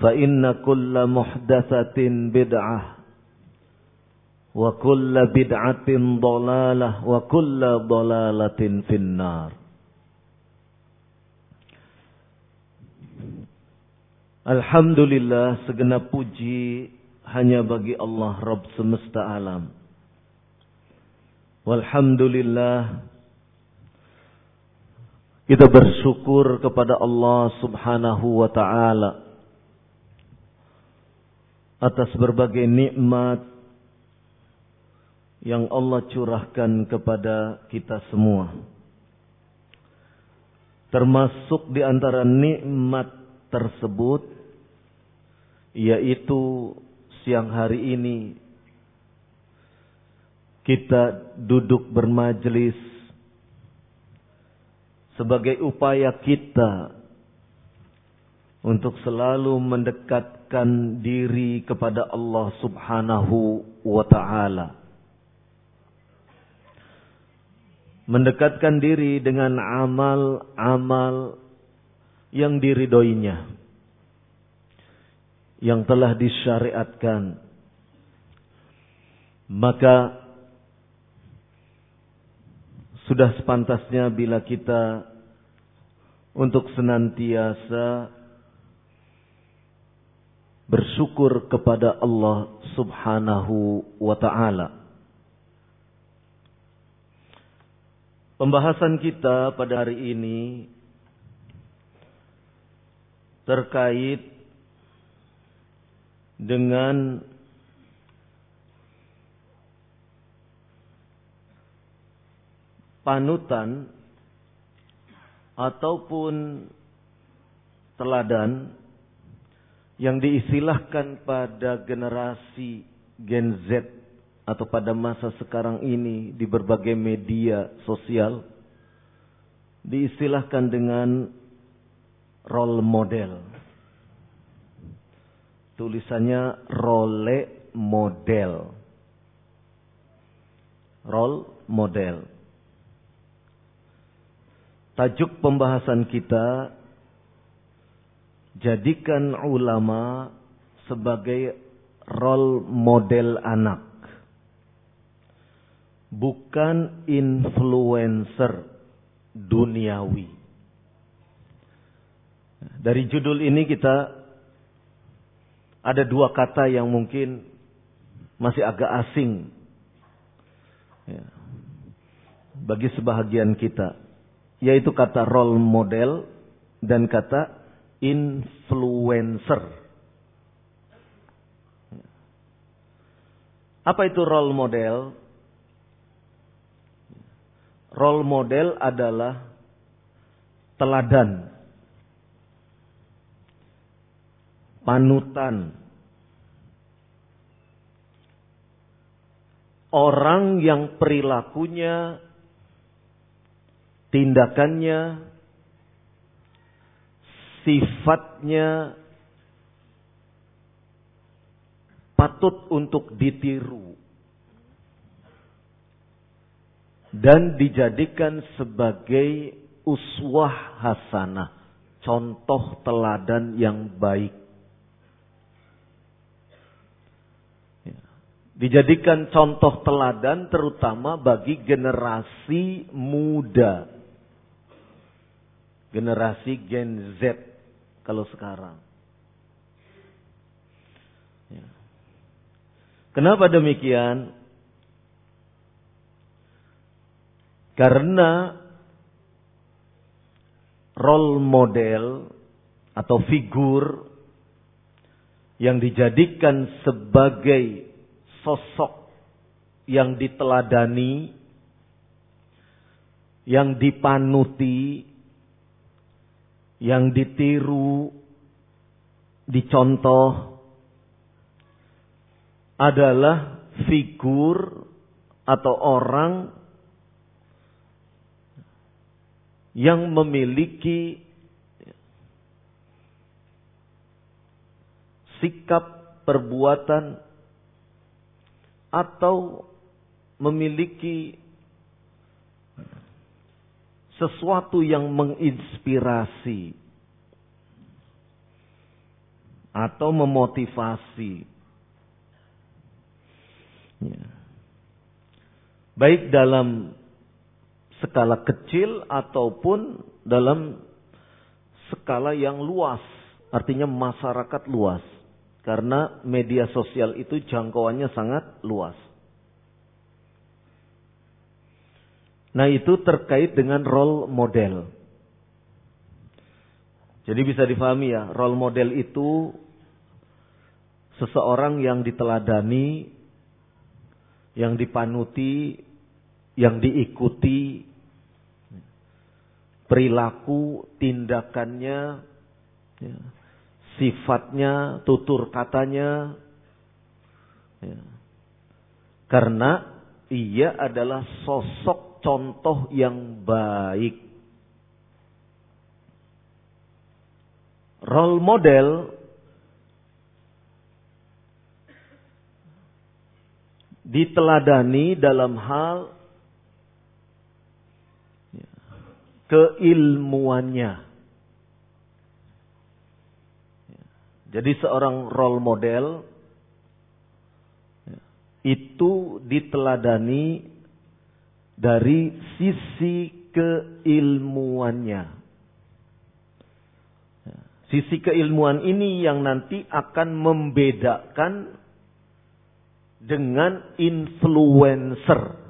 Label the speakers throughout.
Speaker 1: فإن كل محدثة بدعة وكل بدعة ضلالة وكل ضلالة في النار Alhamdulillah segenap puji hanya bagi Allah Rabb semesta alam. Walhamdulillah kita bersyukur kepada Allah Subhanahu wa taala atas berbagai nikmat yang Allah curahkan kepada kita semua. Termasuk di antara nikmat tersebut yaitu siang hari ini kita duduk bermajlis sebagai upaya kita untuk selalu mendekatkan diri kepada Allah Subhanahu wa taala. Mendekatkan diri dengan amal-amal yang diridoinya. Yang telah disyariatkan. Maka sudah sepantasnya bila kita untuk senantiasa bersyukur kepada Allah Subhanahu wa taala. Pembahasan kita pada hari ini terkait dengan panutan ataupun teladan yang diistilahkan pada generasi Gen Z atau pada masa sekarang ini di berbagai media sosial diistilahkan dengan role model. Tulisannya role model. Role model. Tajuk pembahasan kita jadikan ulama sebagai role model anak. Bukan influencer duniawi. Dari judul ini kita ada dua kata yang mungkin masih agak asing ya, bagi sebahagian kita, yaitu kata role model dan kata influencer. Apa itu role model? Role model adalah teladan panutan. Orang yang perilakunya, tindakannya, sifatnya patut untuk ditiru dan dijadikan sebagai uswah hasanah, contoh teladan yang baik. dijadikan contoh teladan terutama bagi generasi muda. Generasi Gen Z kalau sekarang. Ya. Kenapa demikian? Karena role model atau figur yang dijadikan sebagai sosok yang diteladani, yang dipanuti, yang ditiru, dicontoh adalah figur atau orang yang memiliki sikap perbuatan atau memiliki sesuatu yang menginspirasi atau memotivasi. Ya. Baik dalam skala kecil ataupun dalam skala yang luas, artinya masyarakat luas. Karena media sosial itu jangkauannya sangat luas. Nah itu terkait dengan role model. Jadi bisa difahami ya, role model itu seseorang yang diteladani, yang dipanuti, yang diikuti, perilaku, tindakannya, ya, sifatnya, tutur katanya. Ya. Karena ia adalah sosok contoh yang baik. Role model diteladani dalam hal ya, keilmuannya. Jadi seorang role model itu diteladani dari sisi keilmuannya. Ya, sisi keilmuan ini yang nanti akan membedakan dengan influencer.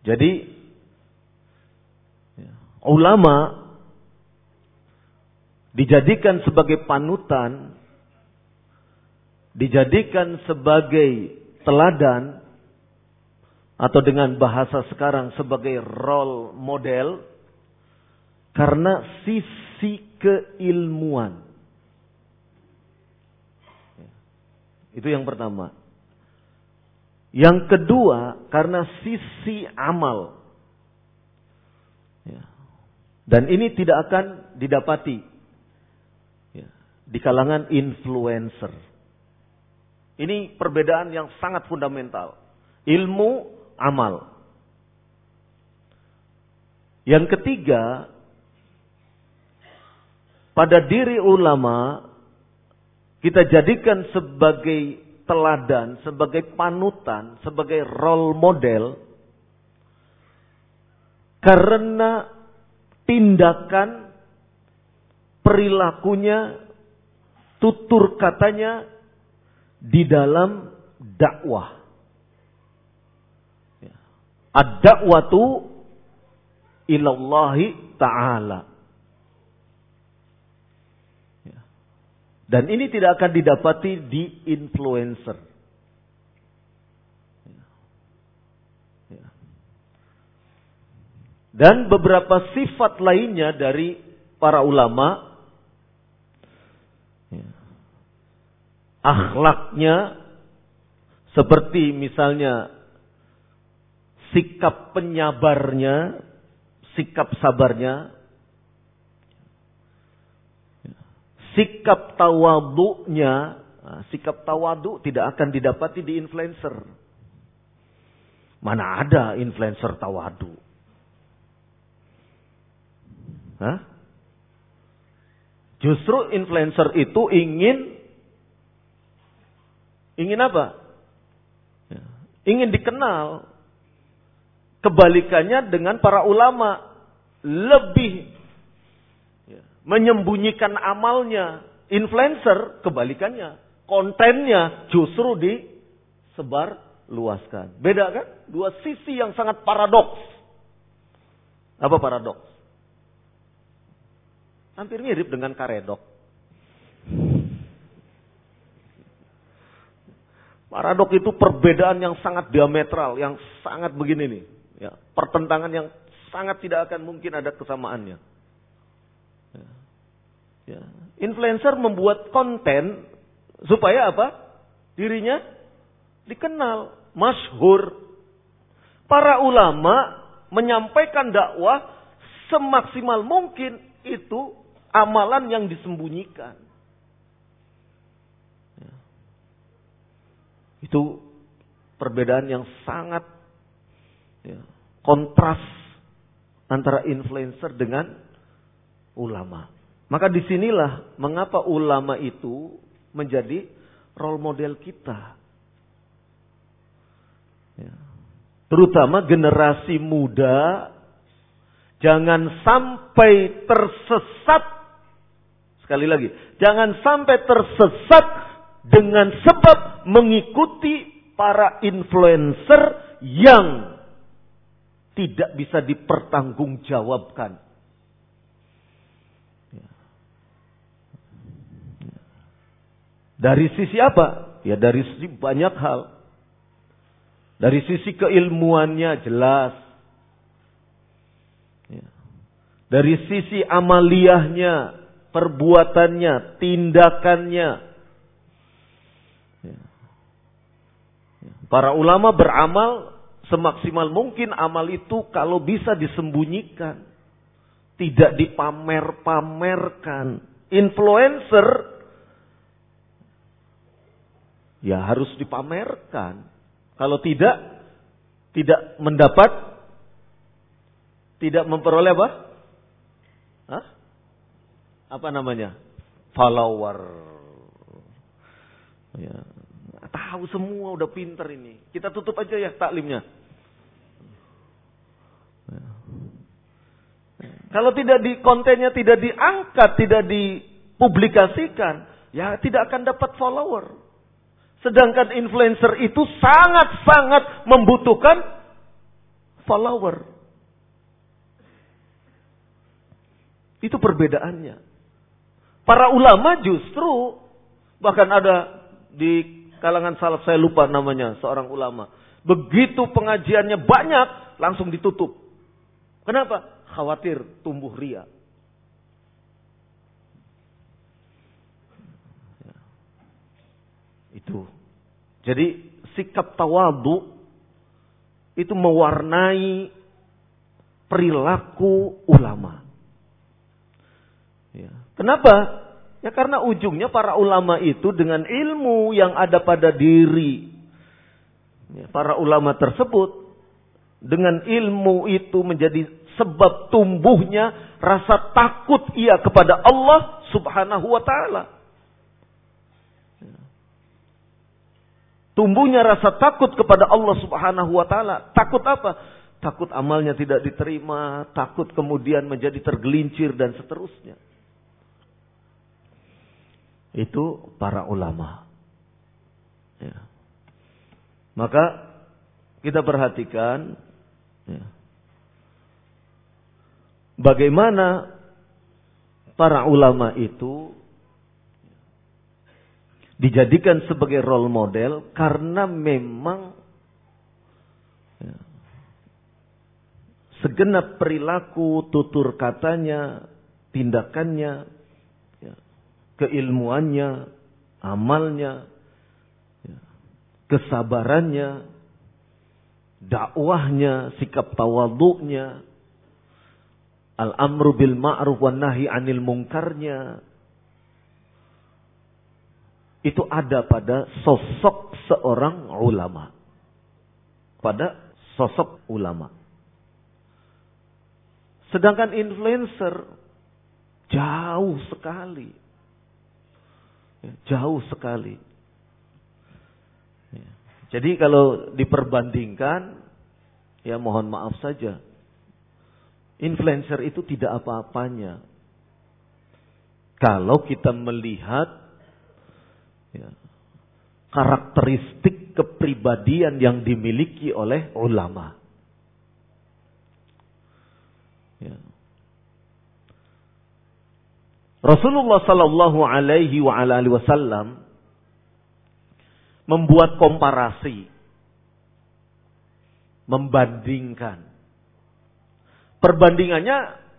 Speaker 1: Jadi ulama dijadikan sebagai panutan, dijadikan sebagai teladan, atau dengan bahasa sekarang sebagai role model, karena sisi keilmuan. Itu yang pertama. Yang kedua, karena sisi amal. Ya. Dan ini tidak akan didapati di kalangan influencer. Ini perbedaan yang sangat fundamental. Ilmu, amal. Yang ketiga, pada diri ulama kita jadikan sebagai teladan, sebagai panutan, sebagai role model karena tindakan, perilakunya, tutur katanya di dalam dakwah. Ya. Ad-da'watu ilallahi ta'ala. Ya. Dan ini tidak akan didapati di influencer. Ya. Dan beberapa sifat lainnya dari para ulama akhlaknya seperti misalnya sikap penyabarnya, sikap sabarnya, sikap tawaduknya, nah, sikap tawadu tidak akan didapati di influencer. Mana ada influencer tawadu? Hah? Justru influencer itu ingin Ingin apa? Ingin dikenal. Kebalikannya dengan para ulama. Lebih menyembunyikan amalnya. Influencer kebalikannya. Kontennya justru disebar luaskan. Beda kan? Dua sisi yang sangat paradoks. Apa paradoks? Hampir mirip dengan karedok. Paradok itu perbedaan yang sangat diametral, yang sangat begini nih. Ya, pertentangan yang sangat tidak akan mungkin ada kesamaannya. Ya. Ya. Influencer membuat konten supaya apa? Dirinya dikenal, masyhur. Para ulama menyampaikan dakwah semaksimal mungkin itu amalan yang disembunyikan. Itu perbedaan yang sangat ya, kontras antara influencer dengan ulama. Maka di sinilah mengapa ulama itu menjadi role model kita. Ya. Terutama generasi muda jangan sampai tersesat sekali lagi, jangan sampai tersesat dengan sebab mengikuti para influencer yang tidak bisa dipertanggungjawabkan. Dari sisi apa? Ya dari sisi banyak hal. Dari sisi keilmuannya jelas. Ya. Dari sisi amaliyahnya, perbuatannya, tindakannya, Para ulama beramal semaksimal mungkin amal itu kalau bisa disembunyikan. Tidak dipamer-pamerkan. Influencer ya harus dipamerkan. Kalau tidak, tidak mendapat, tidak memperoleh apa? Hah? Apa namanya? Follower. Ya, Tahu semua udah pinter ini. Kita tutup aja ya taklimnya. Kalau tidak di kontennya tidak diangkat, tidak dipublikasikan, ya tidak akan dapat follower. Sedangkan influencer itu sangat-sangat membutuhkan follower. Itu perbedaannya. Para ulama justru bahkan ada di kalangan salaf saya lupa namanya, seorang ulama. Begitu pengajiannya banyak, langsung ditutup. Kenapa? Khawatir tumbuh ria. Ya. Itu. Jadi sikap tawadu itu mewarnai perilaku ulama. Ya. Kenapa? Ya karena ujungnya para ulama itu dengan ilmu yang ada pada diri ya, para ulama tersebut dengan ilmu itu menjadi sebab tumbuhnya rasa takut ia kepada Allah Subhanahu wa taala. Ya. Tumbuhnya rasa takut kepada Allah Subhanahu wa taala. Takut apa? takut amalnya tidak diterima, takut kemudian menjadi tergelincir dan seterusnya. Itu para ulama. Ya. Maka kita perhatikan ya, bagaimana para ulama itu dijadikan sebagai role model karena memang ya, segenap perilaku, tutur katanya, tindakannya, ya, keilmuannya, amalnya, ya, kesabarannya, dakwahnya, sikap tawaduknya, al-amru bil ma'ruf wan nahi anil mungkarnya, itu ada pada sosok seorang ulama. Pada sosok ulama. Sedangkan influencer jauh sekali. Ya, jauh sekali. Ya. Jadi kalau diperbandingkan, ya mohon maaf saja. Influencer itu tidak apa-apanya. Kalau kita melihat ya, karakteristik kepribadian yang dimiliki oleh ulama. Ya. Rasulullah Sallallahu Alaihi Wasallam membuat komparasi, membandingkan. Perbandingannya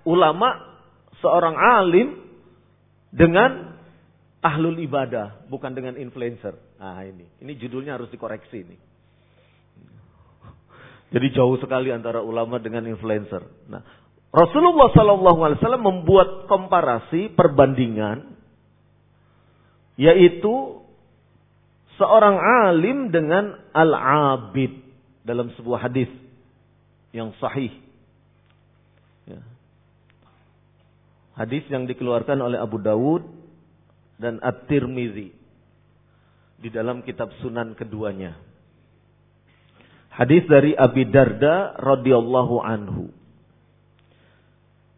Speaker 1: ulama seorang alim dengan ahlul ibadah, bukan dengan influencer. Nah ini, ini judulnya harus dikoreksi ini. Jadi jauh sekali antara ulama dengan influencer. Nah, Rasulullah SAW membuat komparasi perbandingan yaitu seorang alim dengan al-abid dalam sebuah hadis yang sahih. Ya. Hadis yang dikeluarkan oleh Abu Dawud dan At-Tirmizi di dalam kitab Sunan keduanya. Hadis dari Abi Darda radhiyallahu anhu.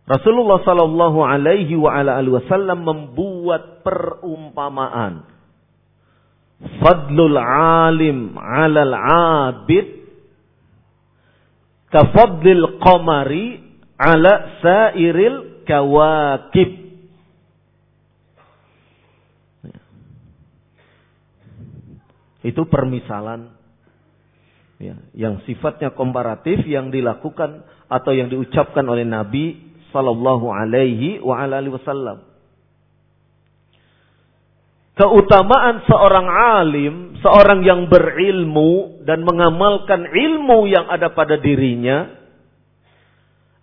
Speaker 1: Rasulullah sallallahu alaihi wa ala alihi wasallam membuat perumpamaan. Fadlul alim 'alal 'abid kafadlil qamari 'ala sairil kawakib. Itu permisalan ya, yang sifatnya komparatif yang dilakukan atau yang diucapkan oleh Nabi sallallahu alaihi wasallam. Keutamaan seorang alim, seorang yang berilmu dan mengamalkan ilmu yang ada pada dirinya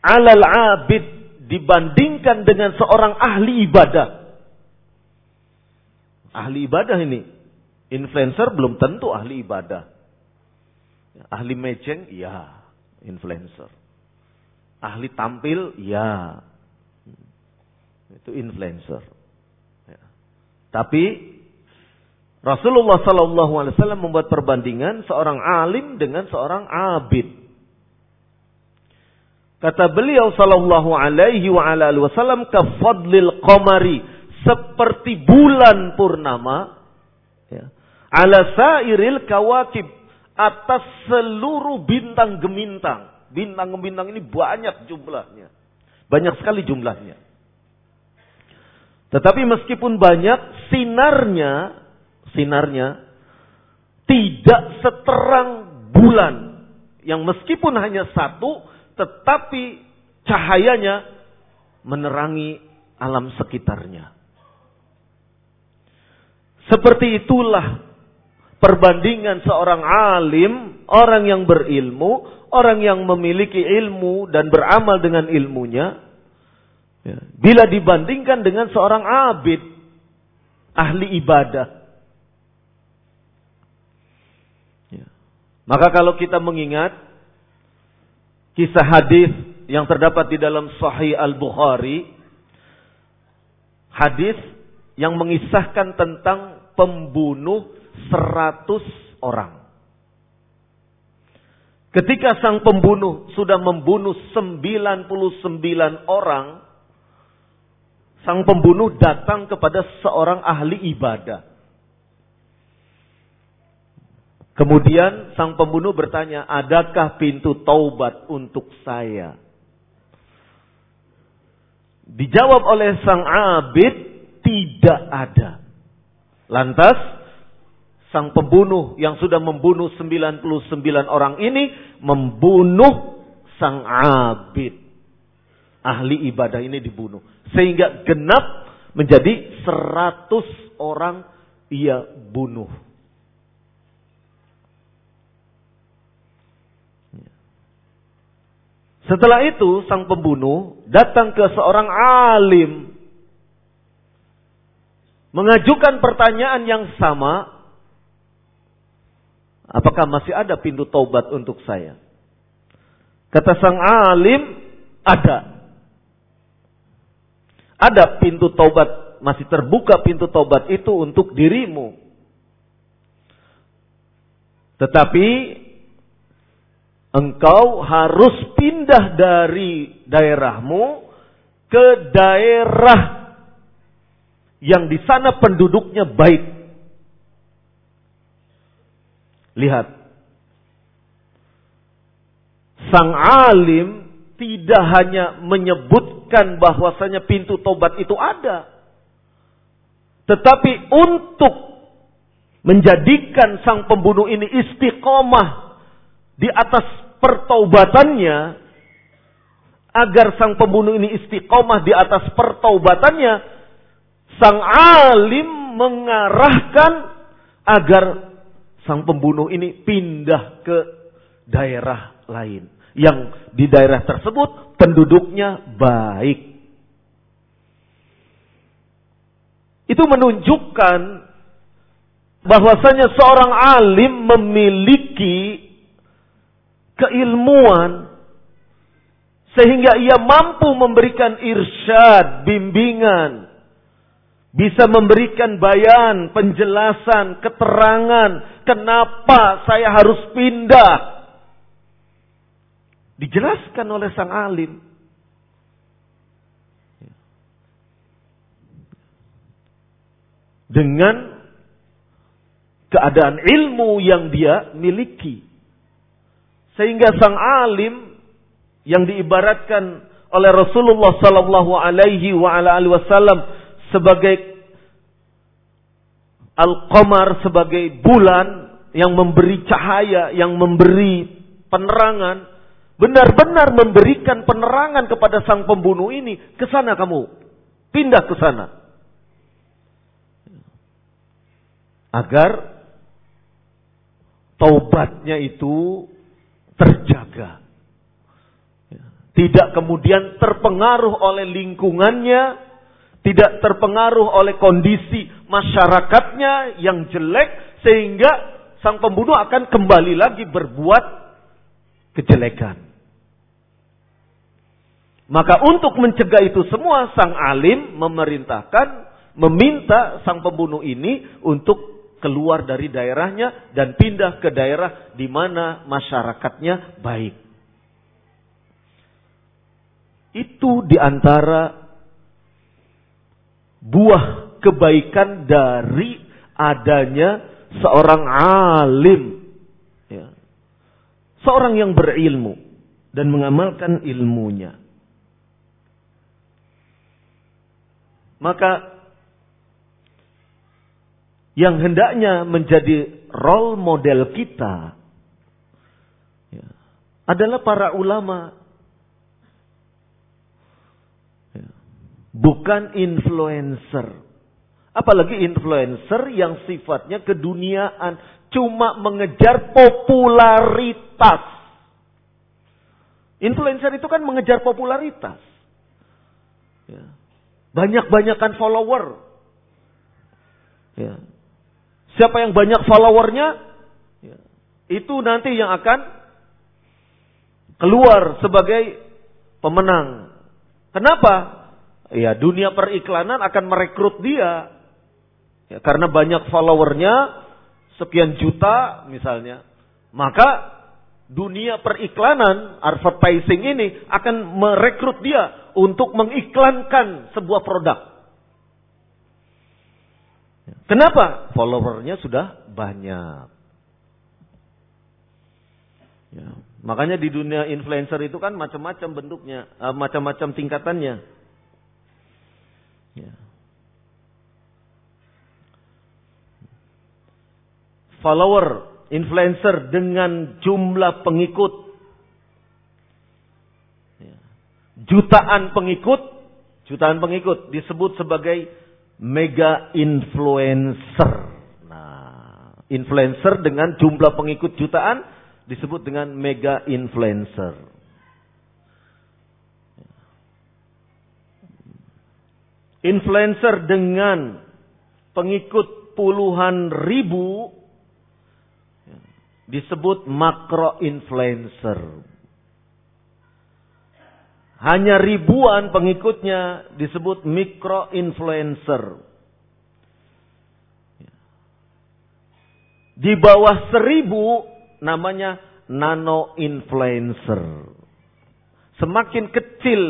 Speaker 1: alal abid dibandingkan dengan seorang ahli ibadah. Ahli ibadah ini. Influencer belum tentu ahli ibadah. Ahli mejeng, ya, influencer. Ahli tampil, ya. Itu influencer. Ya. Tapi Rasulullah Sallallahu Alaihi Wasallam membuat perbandingan seorang alim dengan seorang abid. Kata beliau Sallallahu Alaihi Wasallam kafadlil qamari seperti bulan purnama ya, ala sairil kawakib atas seluruh bintang gemintang Bintang-bintang ini banyak jumlahnya. Banyak sekali jumlahnya. Tetapi meskipun banyak, sinarnya, sinarnya tidak seterang bulan. Yang meskipun hanya satu, tetapi cahayanya menerangi alam sekitarnya. Seperti itulah perbandingan seorang alim, orang yang berilmu, orang yang memiliki ilmu dan beramal dengan ilmunya, ya, bila dibandingkan dengan seorang abid, ahli ibadah. Ya. Maka kalau kita mengingat kisah hadis yang terdapat di dalam Sahih Al-Bukhari, hadis yang mengisahkan tentang pembunuh seratus orang. Ketika sang pembunuh sudah membunuh 99 orang, sang pembunuh datang kepada seorang ahli ibadah. Kemudian sang pembunuh bertanya, adakah pintu taubat untuk saya? Dijawab oleh sang abid, tidak ada. Lantas, sang pembunuh yang sudah membunuh 99 orang ini, membunuh sang abid. Ahli ibadah ini dibunuh. Sehingga genap menjadi 100 orang ia bunuh. Setelah itu sang pembunuh datang ke seorang alim. Mengajukan pertanyaan yang sama. Apakah masih ada pintu taubat untuk saya? Kata sang alim, ada. Ada pintu taubat, masih terbuka pintu taubat itu untuk dirimu. Tetapi engkau harus pindah dari daerahmu ke daerah yang di sana penduduknya baik. Lihat. Sang alim tidak hanya menyebutkan bahwasanya pintu tobat itu ada. Tetapi untuk menjadikan sang pembunuh ini istiqomah di atas pertaubatannya agar sang pembunuh ini istiqomah di atas pertaubatannya sang alim mengarahkan agar sang pembunuh ini pindah ke daerah lain. Yang di daerah tersebut penduduknya baik. Itu menunjukkan bahwasanya seorang alim memiliki keilmuan sehingga ia mampu memberikan irsyad, bimbingan, bisa memberikan bayan, penjelasan, keterangan kenapa saya harus pindah. Dijelaskan oleh sang alim. Dengan keadaan ilmu yang dia miliki. Sehingga sang alim yang diibaratkan oleh Rasulullah sallallahu alaihi wa ala alihi wasallam sebagai al-qamar sebagai bulan yang memberi cahaya, yang memberi penerangan, benar-benar memberikan penerangan kepada sang pembunuh ini, ke sana kamu, pindah ke sana. Agar taubatnya itu terjaga. Tidak kemudian terpengaruh oleh lingkungannya, tidak terpengaruh oleh kondisi masyarakatnya yang jelek, sehingga sang pembunuh akan kembali lagi berbuat kejelekan. Maka untuk mencegah itu semua, sang alim memerintahkan, meminta sang pembunuh ini untuk keluar dari daerahnya dan pindah ke daerah di mana masyarakatnya baik. Itu di antara buah kebaikan dari adanya seorang alim. Ya. Seorang yang berilmu dan mengamalkan ilmunya. Maka yang hendaknya menjadi role model kita ya, adalah para ulama. Ya, bukan influencer. Apalagi influencer yang sifatnya keduniaan. Cuma mengejar popularitas. Influencer itu kan mengejar popularitas. Ya. Banyak-banyakan follower. Ya. Siapa yang banyak followernya, ya, itu nanti yang akan keluar sebagai pemenang. Kenapa? Ya dunia periklanan akan merekrut dia. Ya, karena banyak followernya, sekian juta misalnya. Maka dunia periklanan, advertising ini akan merekrut dia untuk mengiklankan sebuah produk. Kenapa? Followernya sudah banyak. Ya. Makanya di dunia influencer itu kan macam-macam bentuknya, uh, macam-macam tingkatannya. Ya. Follower influencer dengan jumlah pengikut ya. jutaan pengikut, jutaan pengikut disebut sebagai mega influencer. Nah, influencer dengan jumlah pengikut jutaan disebut dengan mega influencer. Influencer dengan pengikut puluhan ribu disebut makro influencer. Hanya ribuan pengikutnya disebut mikro influencer. Di bawah seribu namanya nano influencer. Semakin kecil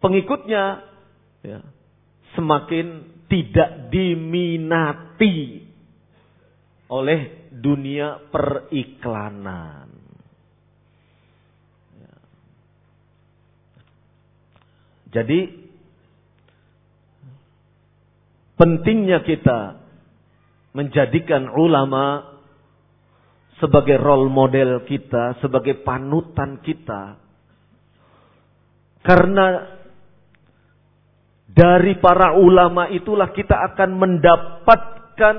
Speaker 1: pengikutnya, ya, semakin tidak diminati oleh dunia periklanan. Jadi pentingnya kita menjadikan ulama sebagai role model kita, sebagai panutan kita. Karena dari para ulama itulah kita akan mendapatkan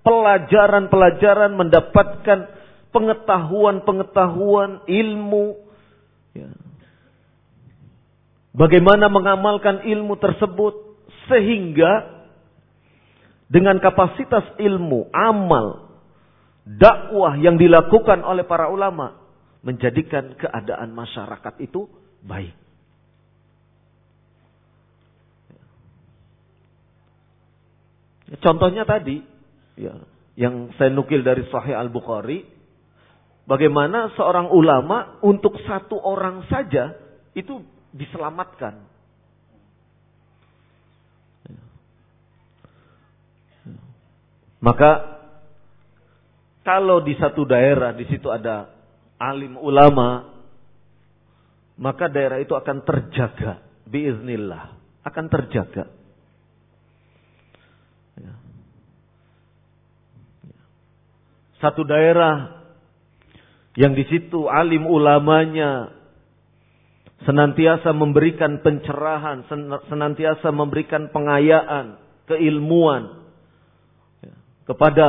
Speaker 1: pelajaran-pelajaran, mendapatkan pengetahuan-pengetahuan, ilmu. Ya. Bagaimana mengamalkan ilmu tersebut sehingga dengan kapasitas ilmu, amal, dakwah yang dilakukan oleh para ulama menjadikan keadaan masyarakat itu baik. Contohnya tadi, ya, yang saya nukil dari Sahih Al-Bukhari, bagaimana seorang ulama untuk satu orang saja itu diselamatkan. Maka kalau di satu daerah di situ ada alim ulama, maka daerah itu akan terjaga biiznillah, akan terjaga. satu daerah yang di situ alim ulamanya senantiasa memberikan pencerahan, senantiasa memberikan pengayaan, keilmuan ya, kepada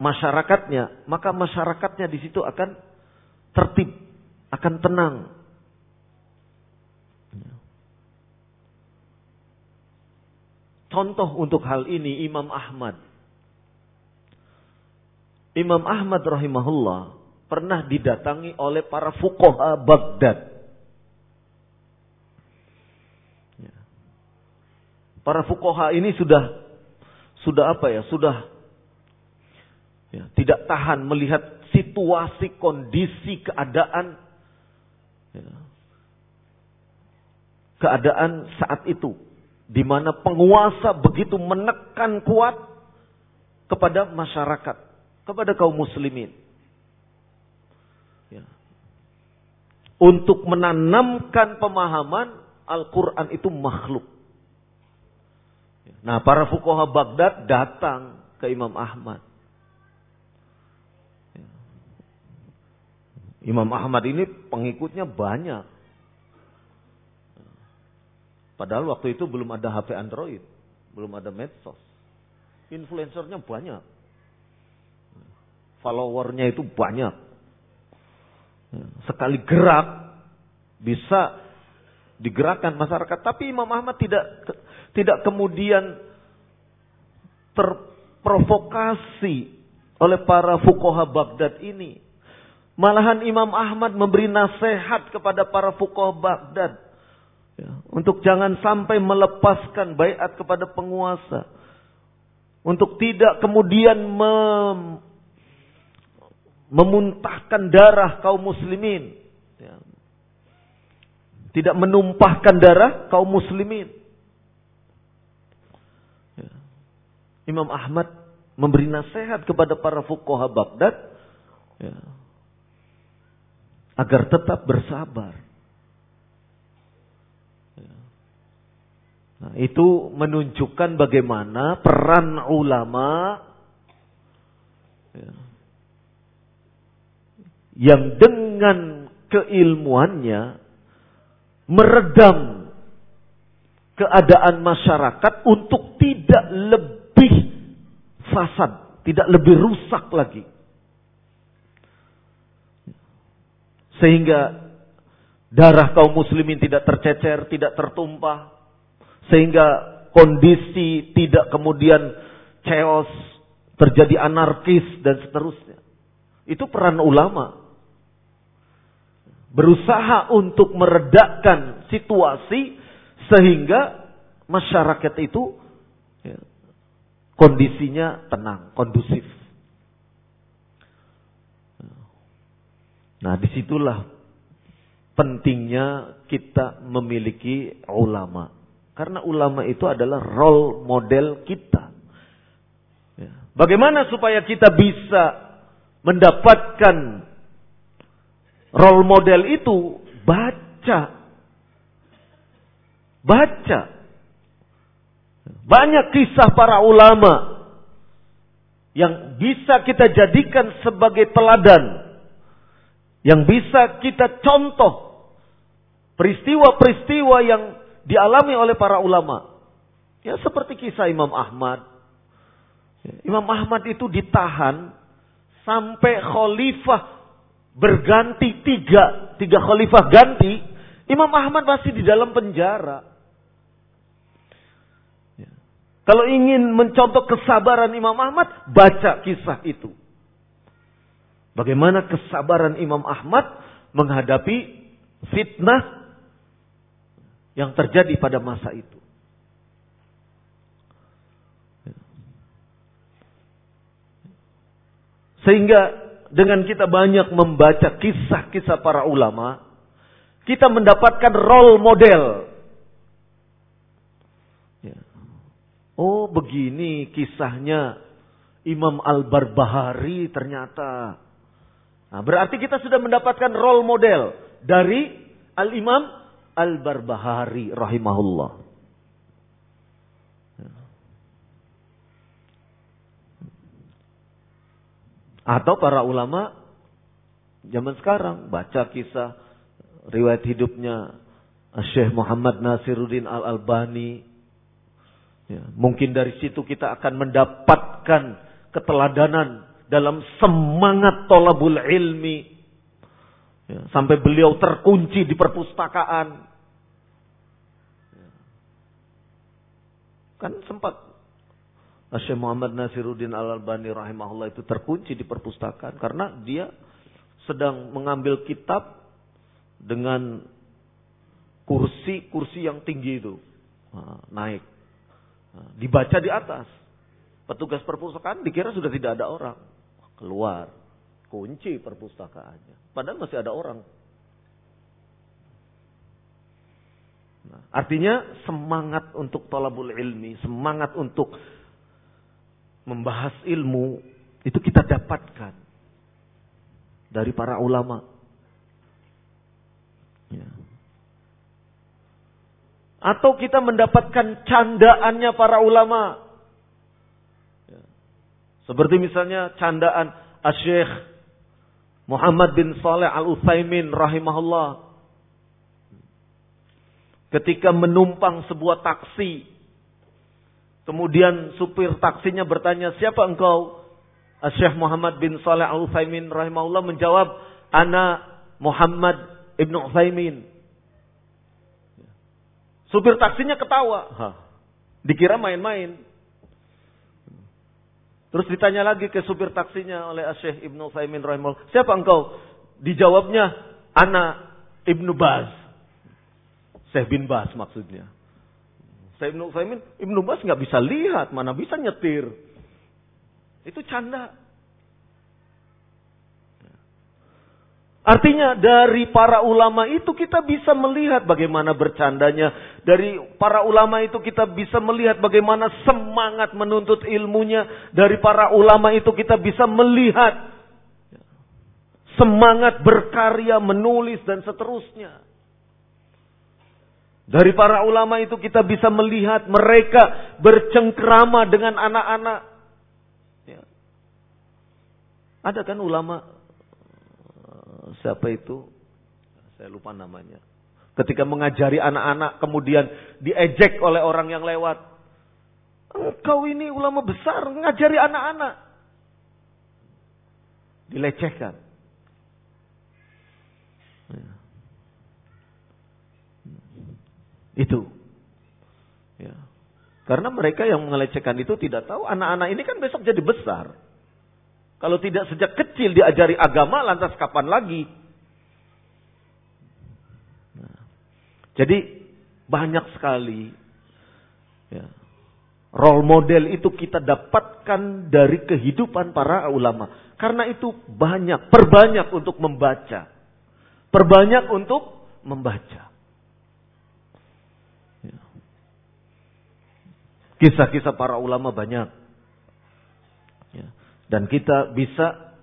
Speaker 1: masyarakatnya, maka masyarakatnya di situ akan tertib, akan tenang. Contoh untuk hal ini Imam Ahmad Imam Ahmad rahimahullah pernah didatangi oleh para fukoha Baghdad. Para fukoha ini sudah sudah apa ya? Sudah ya, tidak tahan melihat situasi, kondisi, keadaan ya, keadaan saat itu di mana penguasa begitu menekan kuat kepada masyarakat kepada kaum muslimin. Ya. Untuk menanamkan pemahaman Al-Quran itu makhluk. Nah para fukoha Baghdad datang ke Imam Ahmad. Imam Ahmad ini pengikutnya banyak. Padahal waktu itu belum ada HP Android, belum ada medsos. Influencernya banyak followernya itu banyak. Sekali gerak bisa digerakkan masyarakat. Tapi Imam Ahmad tidak tidak kemudian terprovokasi oleh para fukoha Baghdad ini. Malahan Imam Ahmad memberi nasihat kepada para fukoha Baghdad. Ya, untuk jangan sampai melepaskan bayat kepada penguasa. Untuk tidak kemudian mem memuntahkan darah kaum muslimin. Ya. Tidak menumpahkan darah kaum muslimin. Ya. Imam Ahmad memberi nasihat kepada para fukoha Baghdad ya, agar tetap bersabar. Ya. Nah, itu menunjukkan bagaimana peran ulama ya, yang dengan keilmuannya meredam keadaan masyarakat untuk tidak lebih fasad, tidak lebih rusak lagi. Sehingga darah kaum muslimin tidak tercecer, tidak tertumpah. Sehingga kondisi tidak kemudian chaos, terjadi anarkis dan seterusnya. Itu peran ulama berusaha untuk meredakan situasi sehingga masyarakat itu ya, kondisinya tenang, kondusif. Nah, di situlah pentingnya kita memiliki ulama. Karena ulama itu adalah role model kita. Ya. Bagaimana supaya kita bisa mendapatkan Role model itu baca. Baca. Banyak kisah para ulama yang bisa kita jadikan sebagai teladan. Yang bisa kita contoh peristiwa-peristiwa yang dialami oleh para ulama. Ya seperti kisah Imam Ahmad. Imam Ahmad itu ditahan sampai khalifah berganti tiga, tiga khalifah ganti, Imam Ahmad masih di dalam penjara. Kalau ingin mencontoh kesabaran Imam Ahmad, baca kisah itu. Bagaimana kesabaran Imam Ahmad menghadapi fitnah yang terjadi pada masa itu. Sehingga dengan kita banyak membaca kisah-kisah para ulama, kita mendapatkan role model. Ya. Oh begini kisahnya Imam Al-Barbahari ternyata. Nah, berarti kita sudah mendapatkan role model dari Al-Imam Al-Barbahari rahimahullah. Atau para ulama zaman sekarang baca kisah riwayat hidupnya Syekh Muhammad Nasiruddin Al-Albani. Ya, mungkin dari situ kita akan mendapatkan keteladanan dalam semangat tolabul ilmi. Ya, sampai beliau terkunci di perpustakaan. Ya. Kan sempat Syekh Muhammad Nasiruddin Al-Albani rahimahullah itu terkunci di perpustakaan karena dia sedang mengambil kitab dengan kursi-kursi yang tinggi itu naik dibaca di atas. Petugas perpustakaan dikira sudah tidak ada orang. Keluar. Kunci perpustakaannya. Padahal masih ada orang. Nah, artinya semangat untuk tolabul ilmi semangat untuk membahas ilmu itu kita dapatkan dari para ulama. Ya. Atau kita mendapatkan candaannya para ulama. Ya. Seperti misalnya candaan Asyikh Muhammad bin Saleh Al-Utsaimin rahimahullah. Ketika menumpang sebuah taksi Kemudian supir taksinya bertanya, siapa engkau? Syekh Muhammad bin Saleh Al-Utsaimin rahimahullah menjawab, "Ana Muhammad ibnu Utsaimin." Supir taksinya ketawa. Hah, dikira main-main. Terus ditanya lagi ke supir taksinya oleh Syekh Ibnu Utsaimin rahimahullah, "Siapa engkau?" Dijawabnya, "Ana Ibnu Baz." Syekh bin Baz maksudnya. Saya Ibnu Utsaimin, Ibnu Bas nggak bisa lihat, mana bisa nyetir. Itu canda. Artinya dari para ulama itu kita bisa melihat bagaimana bercandanya. Dari para ulama itu kita bisa melihat bagaimana semangat menuntut ilmunya. Dari para ulama itu kita bisa melihat semangat berkarya, menulis dan seterusnya. Dari para ulama itu kita bisa melihat mereka bercengkrama dengan anak-anak. Ya. Ada kan ulama siapa itu? Saya lupa namanya. Ketika mengajari anak-anak kemudian diejek oleh orang yang lewat. Engkau ini ulama besar ngajari anak-anak. Dilecehkan. Itu. Ya. Karena mereka yang mengelecehkan itu tidak tahu anak-anak ini kan besok jadi besar. Kalau tidak sejak kecil diajari agama, lantas kapan lagi? Nah, jadi banyak sekali ya, role model itu kita dapatkan dari kehidupan para ulama. Karena itu banyak, perbanyak untuk membaca. Perbanyak untuk membaca. Ya. Kisah-kisah para ulama banyak. Dan kita bisa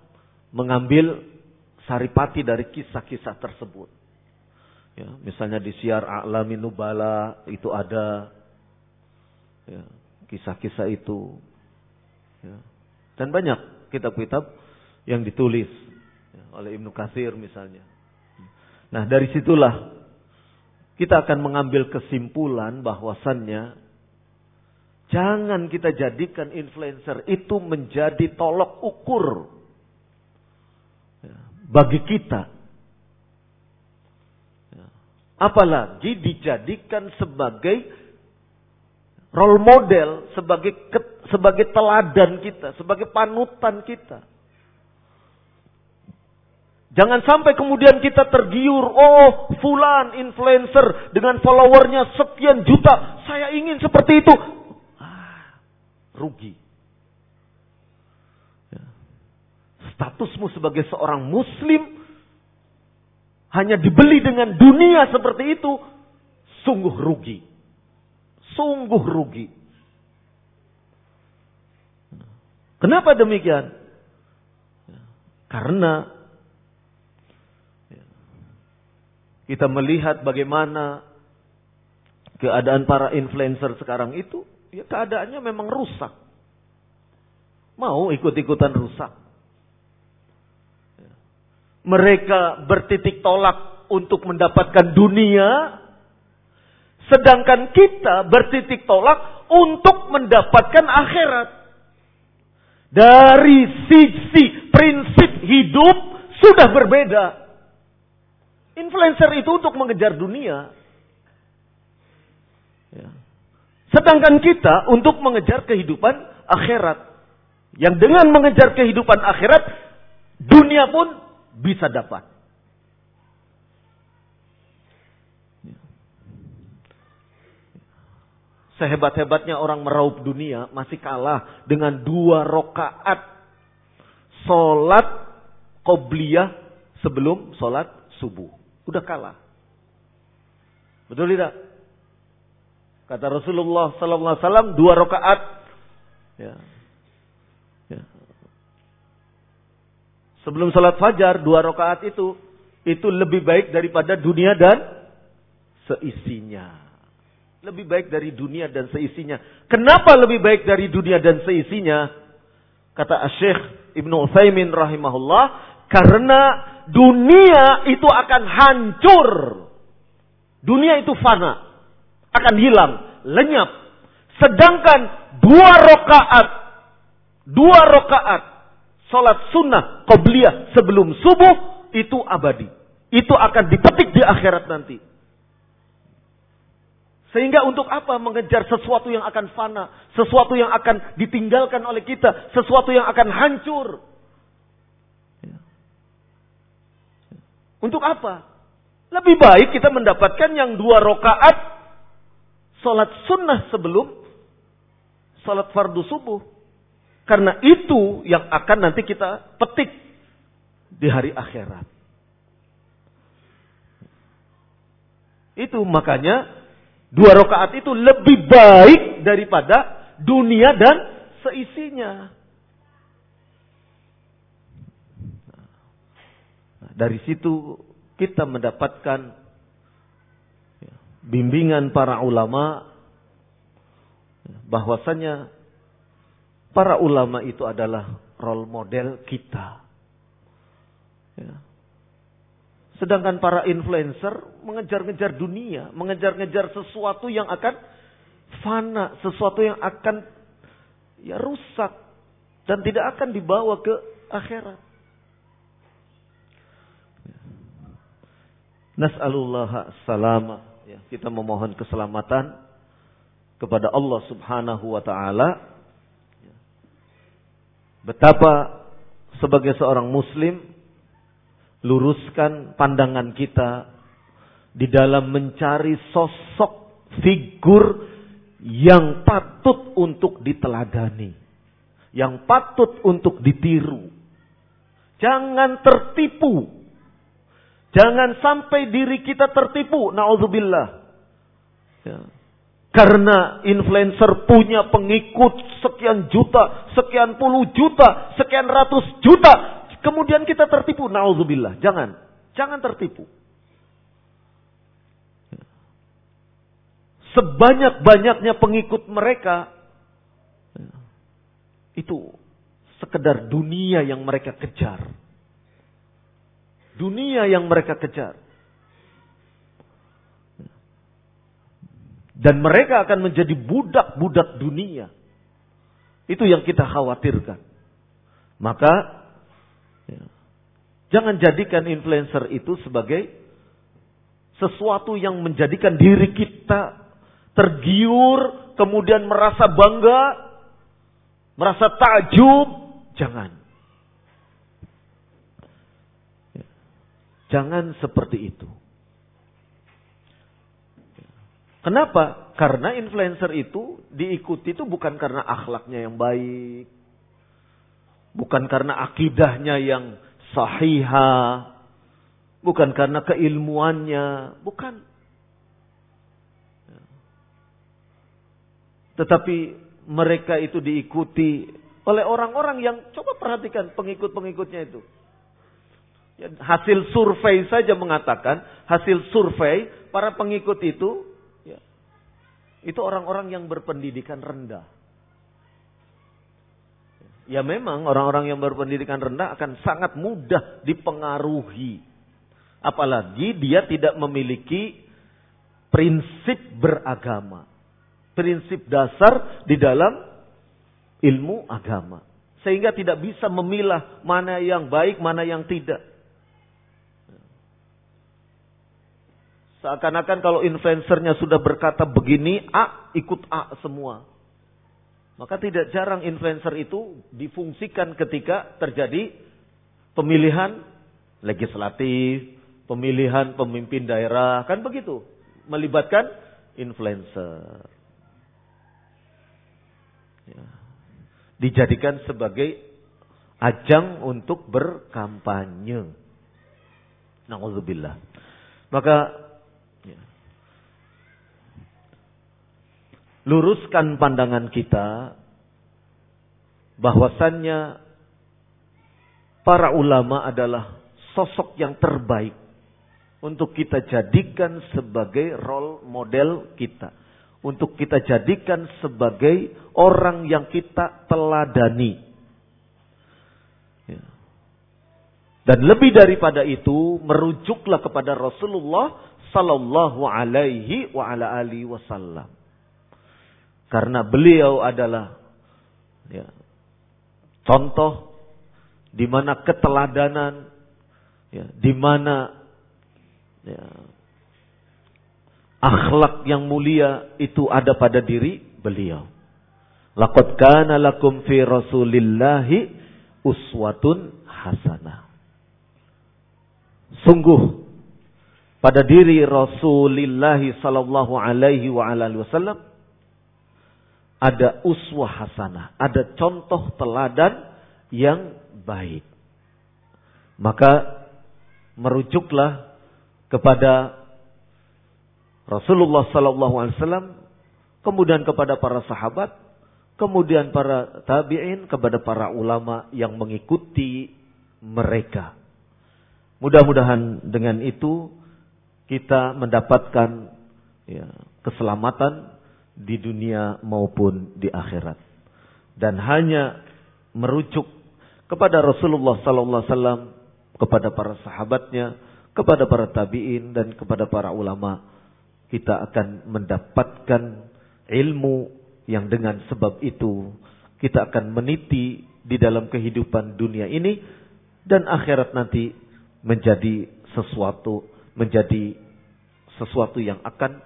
Speaker 1: mengambil saripati dari kisah-kisah tersebut. Ya, misalnya di Siar A'lamin Nubala itu ada ya, kisah-kisah itu. Ya. Dan banyak kitab-kitab yang ditulis ya, oleh Ibnu Katsir misalnya. Nah dari situlah kita akan mengambil kesimpulan bahwasannya Jangan kita jadikan influencer itu menjadi tolok ukur ya, bagi kita. Ya, apalagi dijadikan sebagai role model, sebagai sebagai teladan kita, sebagai panutan kita. Jangan sampai kemudian kita tergiur, oh fulan influencer dengan followernya sekian juta, saya ingin seperti itu rugi. Ya. Statusmu sebagai seorang muslim hanya dibeli dengan dunia seperti itu, sungguh rugi. Sungguh rugi. Kenapa demikian? Ya. Karena ya, kita melihat bagaimana keadaan para influencer sekarang itu ya keadaannya memang rusak. Mau ikut-ikutan rusak. Mereka bertitik tolak untuk mendapatkan dunia. Sedangkan kita bertitik tolak untuk mendapatkan akhirat. Dari sisi prinsip hidup sudah berbeda. Influencer itu untuk mengejar dunia. Ya. Sedangkan kita untuk mengejar kehidupan akhirat. Yang dengan mengejar kehidupan akhirat, dunia pun bisa dapat. Sehebat-hebatnya orang meraup dunia masih kalah dengan dua rokaat solat qobliyah sebelum solat subuh. Udah kalah. Betul tidak? Kata Rasulullah sallallahu alaihi wasallam dua rakaat ya. ya. Sebelum salat fajar dua rakaat itu itu lebih baik daripada dunia dan seisinya. Lebih baik dari dunia dan seisinya. Kenapa lebih baik dari dunia dan seisinya? Kata Syekh Ibnu Utsaimin rahimahullah, karena dunia itu akan hancur. Dunia itu fana akan hilang, lenyap. Sedangkan dua rokaat, dua rokaat salat sunnah qobliyah sebelum subuh itu abadi. Itu akan dipetik di akhirat nanti. Sehingga untuk apa mengejar sesuatu yang akan fana, sesuatu yang akan ditinggalkan oleh kita, sesuatu yang akan hancur. Untuk apa? Lebih baik kita mendapatkan yang dua rokaat sholat sunnah sebelum sholat fardu subuh. Karena itu yang akan nanti kita petik di hari akhirat. Itu makanya dua rakaat itu lebih baik daripada dunia dan seisinya. Nah, dari situ kita mendapatkan bimbingan para ulama bahwasanya para ulama itu adalah role model kita. Ya. Sedangkan para influencer mengejar-ngejar dunia, mengejar-ngejar sesuatu yang akan fana, sesuatu yang akan ya rusak dan tidak akan dibawa ke akhirat. Nas'alullah salama. Ya, kita memohon keselamatan kepada Allah Subhanahu wa taala. Betapa sebagai seorang muslim luruskan pandangan kita di dalam mencari sosok figur yang patut untuk diteladani, yang patut untuk ditiru. Jangan tertipu Jangan sampai diri kita tertipu. Na'udzubillah. Ya. Karena influencer punya pengikut sekian juta, sekian puluh juta, sekian ratus juta. Kemudian kita tertipu. Na'udzubillah. Jangan. Jangan tertipu. Ya. Sebanyak-banyaknya pengikut mereka. Ya. Itu sekedar dunia yang mereka kejar dunia yang mereka kejar. Dan mereka akan menjadi budak-budak dunia. Itu yang kita khawatirkan. Maka ya, jangan jadikan influencer itu sebagai sesuatu yang menjadikan diri kita tergiur, kemudian merasa bangga, merasa takjub. Jangan. Jangan seperti itu. Kenapa? Karena influencer itu diikuti itu bukan karena akhlaknya yang baik. Bukan karena akidahnya yang sahihah. Bukan karena keilmuannya. Bukan. Tetapi mereka itu diikuti oleh orang-orang yang coba perhatikan pengikut-pengikutnya itu. Hasil survei saja mengatakan, hasil survei para pengikut itu, ya, itu orang-orang yang berpendidikan rendah. Ya memang orang-orang yang berpendidikan rendah akan sangat mudah dipengaruhi. Apalagi dia tidak memiliki prinsip beragama. Prinsip dasar di dalam ilmu agama. Sehingga tidak bisa memilah mana yang baik, mana yang tidak. Seakan-akan kalau influencernya sudah berkata begini, A, ikut A semua. Maka tidak jarang influencer itu difungsikan ketika terjadi pemilihan legislatif, pemilihan pemimpin daerah, kan begitu. Melibatkan influencer. Ya. Dijadikan sebagai ajang untuk berkampanye. Nauzubillah. Maka luruskan pandangan kita bahwasannya para ulama adalah sosok yang terbaik untuk kita jadikan sebagai role model kita. Untuk kita jadikan sebagai orang yang kita teladani. Ya. Dan lebih daripada itu, merujuklah kepada Rasulullah Sallallahu Alaihi Wasallam. Karena beliau adalah ya, contoh di mana keteladanan, ya, di mana ya, akhlak yang mulia itu ada pada diri beliau. Laqad kana lakum fi Rasulillahi uswatun hasanah. Sungguh pada diri Rasulullah sallallahu alaihi wa alihi wasallam ada uswah hasanah, ada contoh teladan yang baik. Maka merujuklah kepada Rasulullah sallallahu alaihi wasallam, kemudian kepada para sahabat, kemudian para tabi'in, kepada para ulama yang mengikuti mereka. Mudah-mudahan dengan itu kita mendapatkan ya, keselamatan di dunia maupun di akhirat. Dan hanya merujuk kepada Rasulullah sallallahu alaihi wasallam, kepada para sahabatnya, kepada para tabi'in dan kepada para ulama, kita akan mendapatkan ilmu yang dengan sebab itu kita akan meniti di dalam kehidupan dunia ini dan akhirat nanti menjadi sesuatu menjadi sesuatu yang akan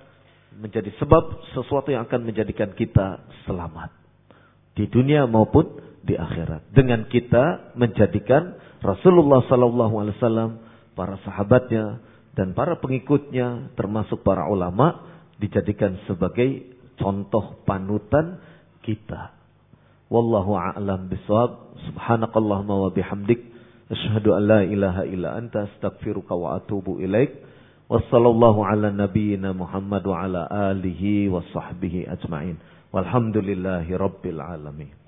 Speaker 1: menjadi sebab sesuatu yang akan menjadikan kita selamat di dunia maupun di akhirat dengan kita menjadikan Rasulullah sallallahu alaihi wasallam para sahabatnya dan para pengikutnya termasuk para ulama dijadikan sebagai contoh panutan kita. Wallahu a'lam bishawab. Subhanakallahumma wa bihamdik asyhadu an la ilaha illa anta astaghfiruka wa atubu ilaik. Wassallallahu ala nabiyyina Muhammad wa ala alihi wa sahbihi ajma'in. Walhamdulillahi rabbil alamin.